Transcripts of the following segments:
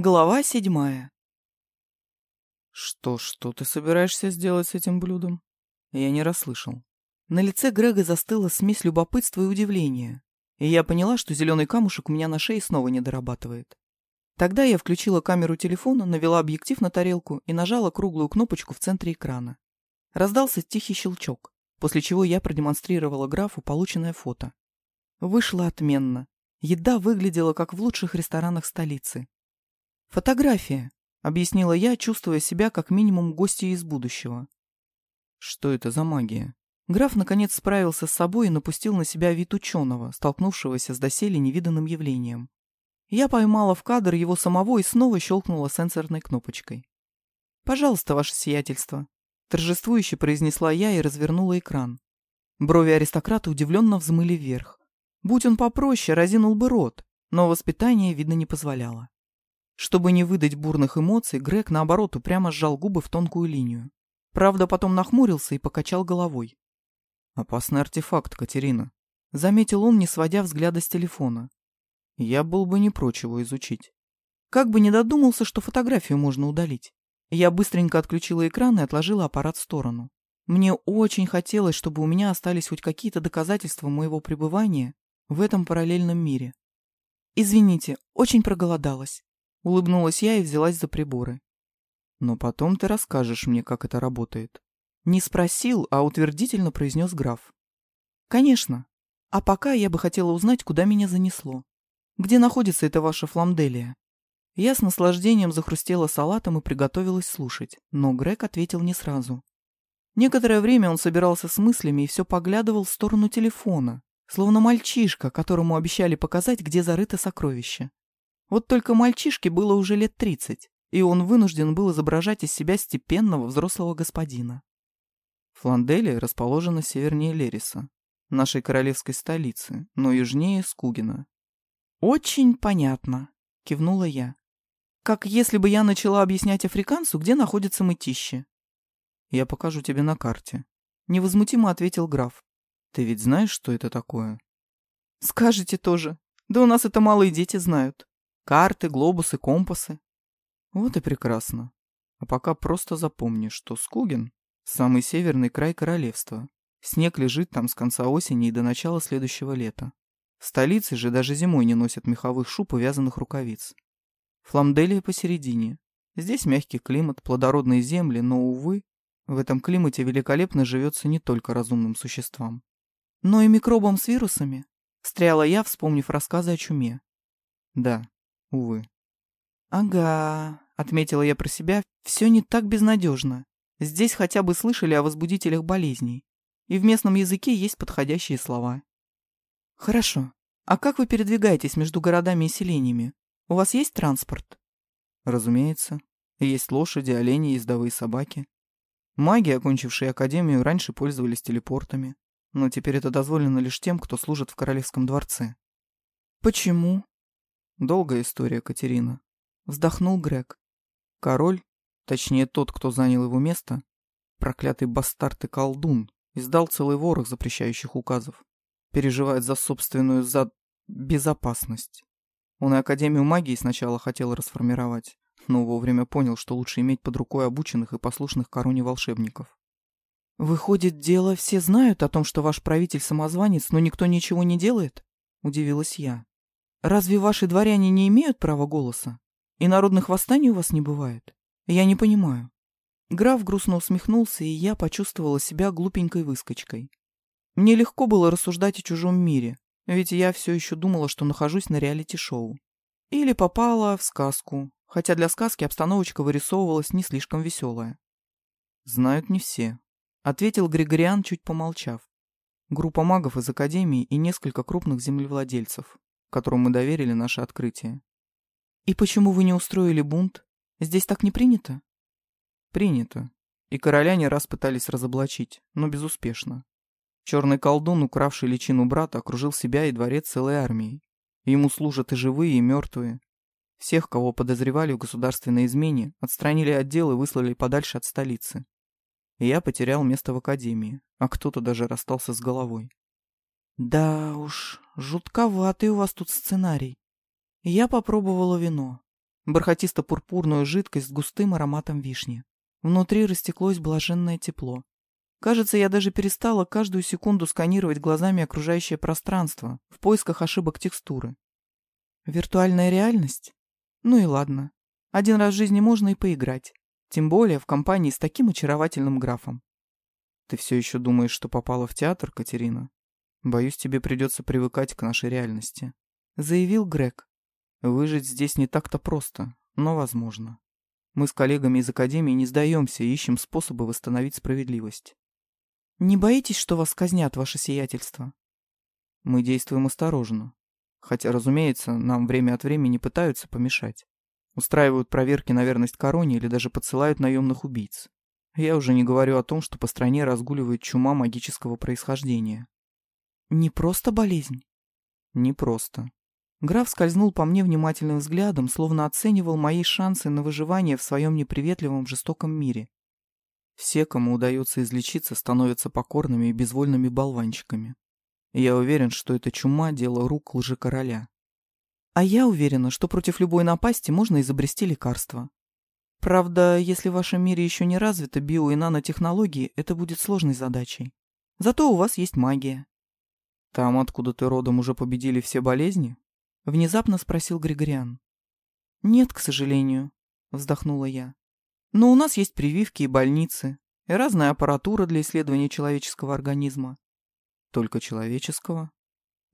Глава седьмая. «Что, что ты собираешься сделать с этим блюдом?» Я не расслышал. На лице Грега застыла смесь любопытства и удивления, и я поняла, что зеленый камушек у меня на шее снова не дорабатывает. Тогда я включила камеру телефона, навела объектив на тарелку и нажала круглую кнопочку в центре экрана. Раздался тихий щелчок, после чего я продемонстрировала графу полученное фото. Вышло отменно. Еда выглядела, как в лучших ресторанах столицы. «Фотография», — объяснила я, чувствуя себя как минимум гостьей из будущего. «Что это за магия?» Граф наконец справился с собой и напустил на себя вид ученого, столкнувшегося с доселе невиданным явлением. Я поймала в кадр его самого и снова щелкнула сенсорной кнопочкой. «Пожалуйста, ваше сиятельство», — торжествующе произнесла я и развернула экран. Брови аристократа удивленно взмыли вверх. Будь он попроще, разинул бы рот, но воспитание, видно, не позволяло. Чтобы не выдать бурных эмоций, Грег, наоборот, упрямо сжал губы в тонкую линию. Правда, потом нахмурился и покачал головой. «Опасный артефакт, Катерина», — заметил он, не сводя взгляда с телефона. «Я был бы не прочь его изучить». Как бы не додумался, что фотографию можно удалить. Я быстренько отключила экран и отложила аппарат в сторону. Мне очень хотелось, чтобы у меня остались хоть какие-то доказательства моего пребывания в этом параллельном мире. Извините, очень проголодалась. Улыбнулась я и взялась за приборы. Но потом ты расскажешь мне, как это работает. Не спросил, а утвердительно произнес граф. Конечно. А пока я бы хотела узнать, куда меня занесло. Где находится эта ваша фламделия? Я с наслаждением захрустела салатом и приготовилась слушать, но Грег ответил не сразу. Некоторое время он собирался с мыслями и все поглядывал в сторону телефона, словно мальчишка, которому обещали показать, где зарыто сокровище. Вот только мальчишке было уже лет тридцать, и он вынужден был изображать из себя степенного взрослого господина. Фланделия расположена севернее Лериса, нашей королевской столицы, но южнее Скугина. «Очень понятно», — кивнула я. «Как если бы я начала объяснять африканцу, где находится мытище». «Я покажу тебе на карте», — невозмутимо ответил граф. «Ты ведь знаешь, что это такое?» «Скажете тоже. Да у нас это малые дети знают». Карты, глобусы, компасы. Вот и прекрасно. А пока просто запомни, что Скугин — самый северный край королевства. Снег лежит там с конца осени и до начала следующего лета. В столице же даже зимой не носят меховых шуб и вязаных рукавиц. Фламделия посередине. Здесь мягкий климат, плодородные земли, но, увы, в этом климате великолепно живется не только разумным существам. Но и микробам с вирусами. Встряла я, вспомнив рассказы о чуме. Да, Увы. «Ага», — отметила я про себя, — «все не так безнадежно. Здесь хотя бы слышали о возбудителях болезней, и в местном языке есть подходящие слова». «Хорошо. А как вы передвигаетесь между городами и селениями? У вас есть транспорт?» «Разумеется. Есть лошади, олени, ездовые собаки. Маги, окончившие академию, раньше пользовались телепортами, но теперь это дозволено лишь тем, кто служит в королевском дворце». «Почему?» Долгая история, Катерина. Вздохнул Грег. Король, точнее тот, кто занял его место, проклятый бастард и колдун, издал целый ворох запрещающих указов. Переживает за собственную за... безопасность. Он и Академию магии сначала хотел расформировать, но вовремя понял, что лучше иметь под рукой обученных и послушных короне волшебников. «Выходит, дело все знают о том, что ваш правитель самозванец, но никто ничего не делает?» — удивилась я. Разве ваши дворяне не имеют права голоса? И народных восстаний у вас не бывает? Я не понимаю. Граф грустно усмехнулся, и я почувствовала себя глупенькой выскочкой. Мне легко было рассуждать о чужом мире, ведь я все еще думала, что нахожусь на реалити-шоу. Или попала в сказку, хотя для сказки обстановочка вырисовывалась не слишком веселая. «Знают не все», — ответил Григориан, чуть помолчав. «Группа магов из Академии и несколько крупных землевладельцев которому мы доверили наше открытие. И почему вы не устроили бунт? Здесь так не принято? Принято. И короля не раз пытались разоблачить, но безуспешно. Черный колдун, укравший личину брата, окружил себя и дворец целой армией. Ему служат и живые, и мертвые. Всех, кого подозревали в государственной измене, отстранили от дел и выслали подальше от столицы. И я потерял место в академии, а кто-то даже расстался с головой. Да уж, жутковатый у вас тут сценарий. Я попробовала вино. бархатисто-пурпурную жидкость с густым ароматом вишни. Внутри растеклось блаженное тепло. Кажется, я даже перестала каждую секунду сканировать глазами окружающее пространство в поисках ошибок текстуры. Виртуальная реальность? Ну и ладно. Один раз в жизни можно и поиграть. Тем более в компании с таким очаровательным графом. Ты все еще думаешь, что попала в театр, Катерина? Боюсь, тебе придется привыкать к нашей реальности. Заявил Грег. Выжить здесь не так-то просто, но возможно. Мы с коллегами из Академии не сдаемся и ищем способы восстановить справедливость. Не боитесь, что вас казнят, ваше сиятельство? Мы действуем осторожно. Хотя, разумеется, нам время от времени пытаются помешать. Устраивают проверки на верность короне или даже подсылают наемных убийц. Я уже не говорю о том, что по стране разгуливает чума магического происхождения. Не просто болезнь? Не просто. Граф скользнул по мне внимательным взглядом, словно оценивал мои шансы на выживание в своем неприветливом жестоком мире. Все, кому удается излечиться, становятся покорными и безвольными болванчиками. Я уверен, что это чума – дело рук лжекороля. А я уверена, что против любой напасти можно изобрести лекарство. Правда, если в вашем мире еще не развиты био- и нанотехнологии, это будет сложной задачей. Зато у вас есть магия. Там, откуда ты родом, уже победили все болезни? Внезапно спросил Григориан. «Нет, к сожалению», — вздохнула я. «Но у нас есть прививки и больницы, и разная аппаратура для исследования человеческого организма». «Только человеческого?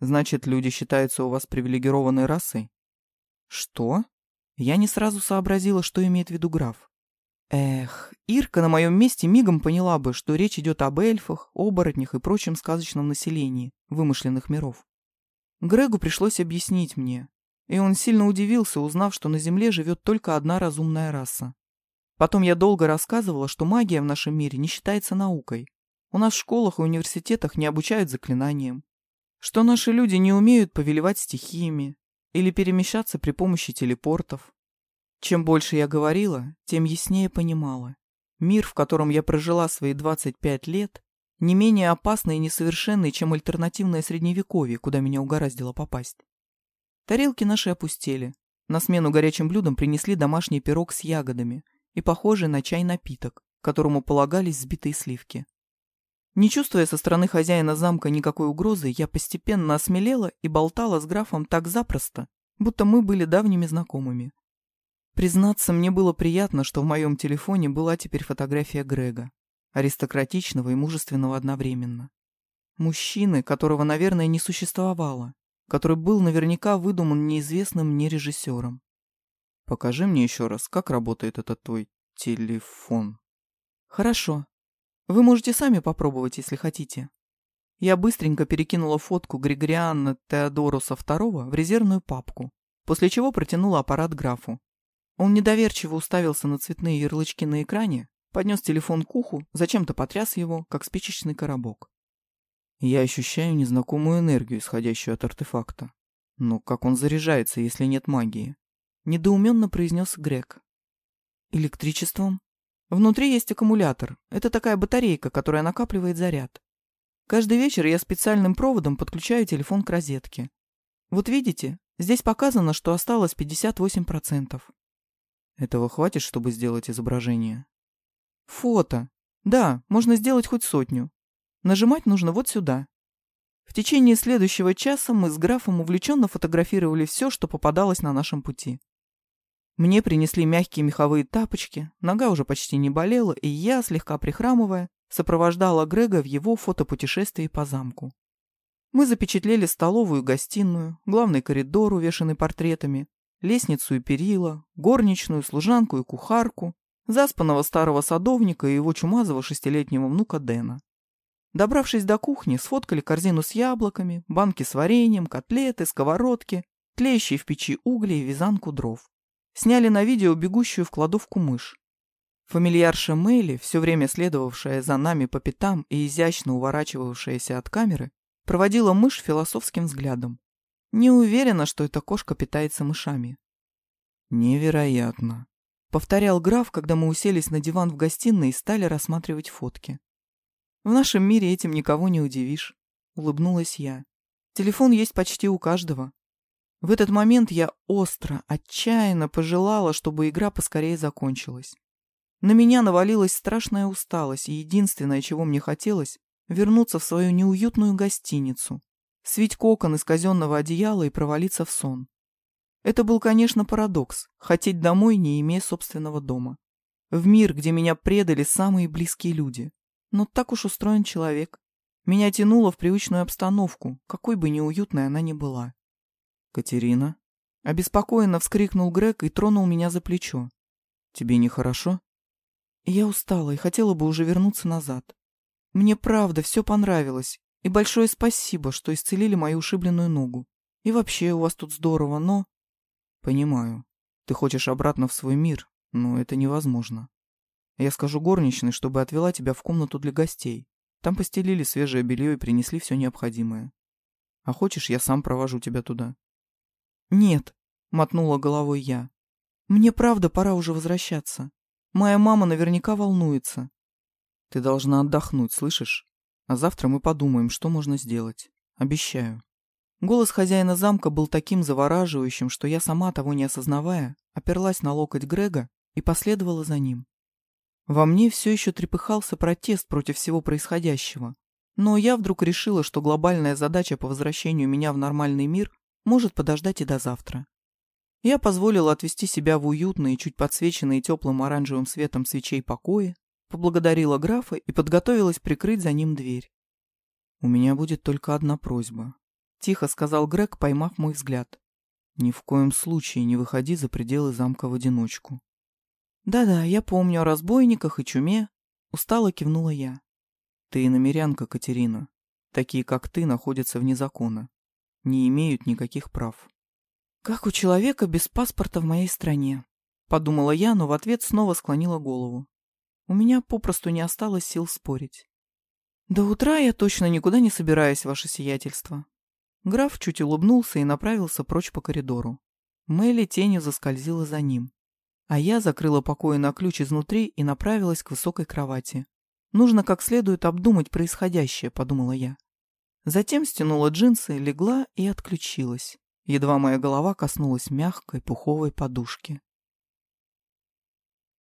Значит, люди считаются у вас привилегированной расой?» «Что?» Я не сразу сообразила, что имеет в виду граф. Эх, Ирка на моем месте мигом поняла бы, что речь идет об эльфах, оборотнях и прочем сказочном населении вымышленных миров. Грегу пришлось объяснить мне, и он сильно удивился, узнав, что на Земле живет только одна разумная раса. Потом я долго рассказывала, что магия в нашем мире не считается наукой. У нас в школах и университетах не обучают заклинаниям. Что наши люди не умеют повелевать стихиями или перемещаться при помощи телепортов. Чем больше я говорила, тем яснее понимала. Мир, в котором я прожила свои 25 лет, не менее опасный и несовершенный, чем альтернативное средневековье, куда меня угораздило попасть. Тарелки наши опустели. На смену горячим блюдам принесли домашний пирог с ягодами и похожий на чай напиток, которому полагались сбитые сливки. Не чувствуя со стороны хозяина замка никакой угрозы, я постепенно осмелела и болтала с графом так запросто, будто мы были давними знакомыми. Признаться, мне было приятно, что в моем телефоне была теперь фотография Грега аристократичного и мужественного одновременно. Мужчины, которого, наверное, не существовало, который был наверняка выдуман неизвестным мне режиссером. Покажи мне еще раз, как работает этот твой телефон. Хорошо. Вы можете сами попробовать, если хотите. Я быстренько перекинула фотку Григориана Теодоруса II в резервную папку, после чего протянула аппарат графу. Он недоверчиво уставился на цветные ярлычки на экране, Поднес телефон к уху, зачем-то потряс его, как спичечный коробок. Я ощущаю незнакомую энергию, исходящую от артефакта. Но как он заряжается, если нет магии? Недоуменно произнес Грег. Электричеством? Внутри есть аккумулятор. Это такая батарейка, которая накапливает заряд. Каждый вечер я специальным проводом подключаю телефон к розетке. Вот видите, здесь показано, что осталось 58%. Этого хватит, чтобы сделать изображение? Фото. Да, можно сделать хоть сотню. Нажимать нужно вот сюда. В течение следующего часа мы с графом увлеченно фотографировали все, что попадалось на нашем пути. Мне принесли мягкие меховые тапочки, нога уже почти не болела, и я, слегка прихрамывая, сопровождала Грега в его фотопутешествии по замку. Мы запечатлели столовую и гостиную, главный коридор, увешанный портретами, лестницу и перила, горничную, служанку и кухарку, заспанного старого садовника и его чумазого шестилетнего внука Дэна. Добравшись до кухни, сфоткали корзину с яблоками, банки с вареньем, котлеты, сковородки, тлеющие в печи угли и вязанку дров. Сняли на видео бегущую в кладовку мышь. Фамильярша Мэйли, все время следовавшая за нами по пятам и изящно уворачивавшаяся от камеры, проводила мышь философским взглядом. Не уверена, что эта кошка питается мышами. Невероятно, Повторял граф, когда мы уселись на диван в гостиной и стали рассматривать фотки. В нашем мире этим никого не удивишь. Улыбнулась я. Телефон есть почти у каждого. В этот момент я остро, отчаянно пожелала, чтобы игра поскорее закончилась. На меня навалилась страшная усталость, и единственное, чего мне хотелось, вернуться в свою неуютную гостиницу, свить кокон из казенного одеяла и провалиться в сон. Это был, конечно, парадокс – хотеть домой, не имея собственного дома. В мир, где меня предали самые близкие люди. Но так уж устроен человек. Меня тянуло в привычную обстановку, какой бы неуютной она ни была. «Катерина?» Обеспокоенно вскрикнул Грег и тронул меня за плечо. «Тебе нехорошо?» Я устала и хотела бы уже вернуться назад. Мне правда все понравилось, и большое спасибо, что исцелили мою ушибленную ногу. И вообще у вас тут здорово, но... Понимаю. Ты хочешь обратно в свой мир, но это невозможно. Я скажу горничной, чтобы отвела тебя в комнату для гостей. Там постелили свежее белье и принесли все необходимое. А хочешь, я сам провожу тебя туда? Нет, мотнула головой я. Мне правда пора уже возвращаться. Моя мама наверняка волнуется. Ты должна отдохнуть, слышишь? А завтра мы подумаем, что можно сделать. Обещаю. Голос хозяина замка был таким завораживающим, что я сама, того не осознавая, оперлась на локоть Грега и последовала за ним. Во мне все еще трепыхался протест против всего происходящего, но я вдруг решила, что глобальная задача по возвращению меня в нормальный мир может подождать и до завтра. Я позволила отвести себя в уютные, чуть подсвеченные теплым оранжевым светом свечей покои, поблагодарила графа и подготовилась прикрыть за ним дверь. «У меня будет только одна просьба», — тихо сказал Грег, поймав мой взгляд. «Ни в коем случае не выходи за пределы замка в одиночку». «Да-да, я помню о разбойниках и чуме», — устало кивнула я. «Ты намерянка, Катерина. Такие, как ты, находятся вне закона. Не имеют никаких прав. «Как у человека без паспорта в моей стране», — подумала я, но в ответ снова склонила голову. У меня попросту не осталось сил спорить. «До утра я точно никуда не собираюсь, ваше сиятельство». Граф чуть улыбнулся и направился прочь по коридору. Мелли тенью заскользила за ним. А я закрыла покои на ключ изнутри и направилась к высокой кровати. «Нужно как следует обдумать происходящее», — подумала я. Затем стянула джинсы, легла и отключилась едва моя голова коснулась мягкой пуховой подушки.